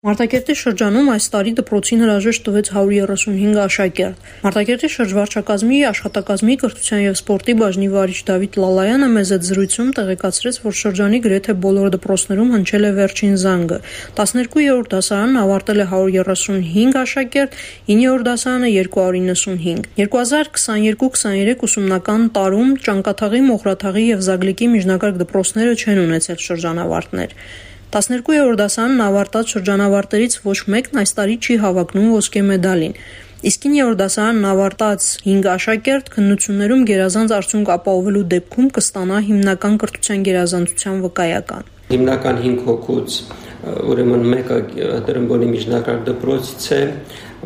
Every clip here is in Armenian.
Մարտակերտի շրջանում այս տարի դպրոցին հրաժեշտ տվեց 135 աշակերտ։ Մարտակերտի շրջվարչակազմի աշխատակազմի կրթության եւ սպորտի բաժնի վարիչ Դավիթ Լալայանը մեզ այդ զրույցում տեղեկացրեց, որ շրջանի գրեթե բոլոր դպրոցներում հնչել է վերջին զանգը։ 12-րդ դասարանն ավարտել է 135 աշակերտ, 9-րդ դասարանը 295։ 2022-23 ուսումնական տարում Ճանկաթաղի, Մոխրաթաղի եւ Զագլիկի միջնակարգ դպրոցները չեն ունեցել շրջանավարտներ։ 12-րդ դասարանն ավարտած շրջանավարտներից ոչ մեկն այս տարի չի հավակնում ոսկե մեդալին։ Իսկ 9-րդ դասարանն ավարտած 5 աշակերտ քննություններում գերազանց արդյունք ապահովելու դեպքում կստանա հիմնական կրթության գերազանցության վկայական։ Հիմնական 5 հոգուց ուրեմն մեկը Տրմբոլի միջնակարգ դպրոցից է,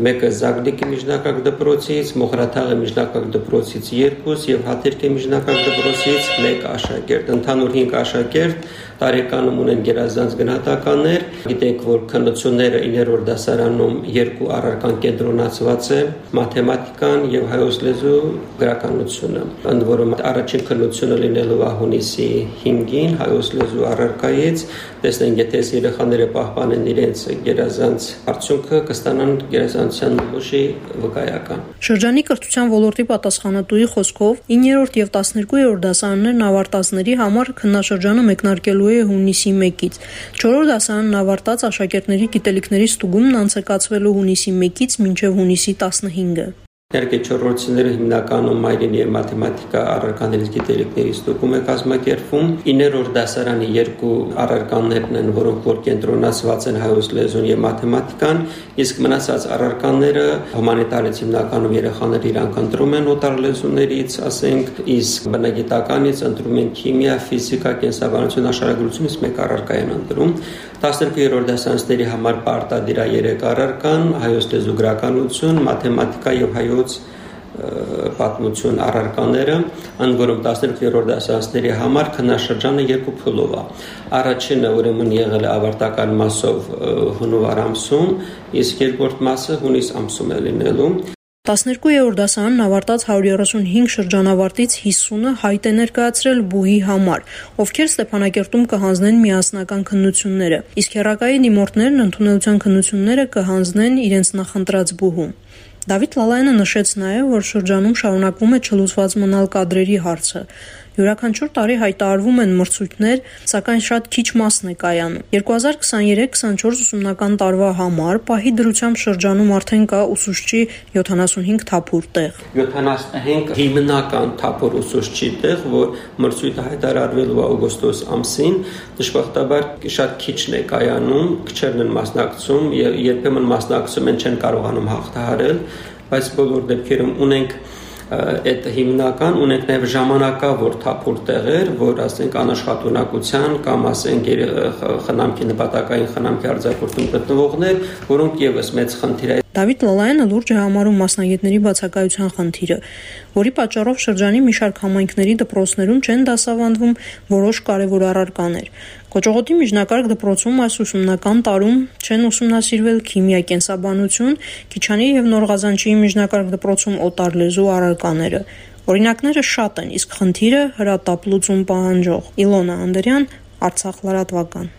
մեկը Զագլիկի միջնակարգ դպրոցից, Մոխրաթաղի միջնակարգ դպրոցից 2 եւ Հաթերքի միջնակարգ դպրոցից 1 աշակերտ։ Ընդհանուր 5 աշակերտ տարեկանում ունեն գերազանց գնահատականներ։ Գիտեք, որ քննությունները 9-րդ դասարանում երկու առարկան կենտրոնացված է՝ մաթեմատիկան եւ հայոց լեզու գրականությունը։ Ընդ որում առաջին քննությունը լինելու է հունիսի 5-ին հայոց լեզու առարկայից, տեսնենք, եթե այս երեխաները պահպանեն իրենց գերազանց արդյունքը, կստանան գերազանցության նմուշի վկայական։ Շրջանի կրթության ոլորտի պատասխանատուի խոսքով 9-րդ եւ 12-րդ դասարաններն ավարտածների համար քննաշրջանը մեկնարկելու է հունիսի 1-ից։ 4-րդ դասարանն ավարտած աշակերտների գիտելիքների ստուգումն անցկացվելու հունիսի 1-ից մինչև հունիսի 15-ը։ Իհարկե չորրորդները հիմնականում մայրենի եւ մաթեմատիկա առարկաներից գիտելիքների ստուգում է կազմակերպվում։ 9-րդ դասարանի երկու առարկաներն են, որոնք որ կենտրոնացված են հայոց լեզուն եւ մաթեմատիկան, իսկ մնացած առարկաները հումանիտարից հիմնականում երեխաները իրանք ընտրում են օտար լեզուներից, ասենք, իսկ բնագիտականից ընտրում են քիմիա, ֆիզիկա, կենսաբանություն, աշխարհագրություն, իսկ մեկ առարկա են ընտրում։ 12-րդ դասարանցիների համար պարտադիր է 3 առարկան՝ հայոց լեզու գրականություն, մաթեմատիկա եւ հայոց պատմություն առարկաները, ընդ որում 12-րդ դասարանցիների համար քննաշրջանը երկու փուլով է։ Առաջինը ուրեմն եղել է ավարտական մասով հունվար ամսում, իսկ երկրորդ մասը հունիս ամսում է լինելու։ 12-րդ դասարանն ավարտած 135 շրջանավարտից 50-ը հայտ է ներկայացրել բուհի համար, ովքեր Ստեփանակերտում կհանձնեն միասնական քննությունները, իսկ հերակայի դիմորդներն ընդունելության քննությունները կհանձնեն իրենց նախընտրած բուհում։ Դավիթ Լալայանը նշեց նաև, որ շրջանում շարունակվում է չլուծված մնալ կադրերի հարցը։ Յուրաքանչյուր տարի հայտարարվում են մրցույթներ, սակայն շատ քիչ մասն է կայանում։ 2023-24 ուսումնական տարվա համար պահի դրությամբ շրջանում արդեն կա ուսուցչի 75 թափուր տեղ։ 75 հիմնական թափուր ուսուցչի տեղ, որ մրցույթը հայտարարվելու օգոստոս ամսին, դժբախտաբար շատ քիչն է կայանում, քչերն են մասնակցում, երբեմն մասնակցում են չեն կարողանում հաղթահարել, բայց բոլոր դեպքերում ունենք այդ հիմնական ունենք նաև ժամանակավոր թափուր տեղեր, որ ասենք անաշխատունակության կամ ասենք խնամքի նպատակային խնամքի արձակուրդում գտնվողներ, որոնք եւս մեծ խնդիր Դավիթ Լալայանը լուրջ է համարում մասնագետների բացակայության խնդիրը, որի պատճառով շրջանի մի շարք համայնքների դպրոցներում չեն դասավանդվում որոշ կարևոր առարկաներ։ Կոճողոտի միջնակարգ դպրոցում այս ուսումնական տարում չեն ուսումնասիրվել քիմիա, կենսաբանություն, Քիչանի եւ Նորղազանչիի միջնակարգ դպրոցում օտար լեզու առարկաները։ Օրինակները շատ են, իսկ խնդիրը հրատապ լուծում պահանջող։ Իլոնա Անդրյան, Արցախ լրատվական։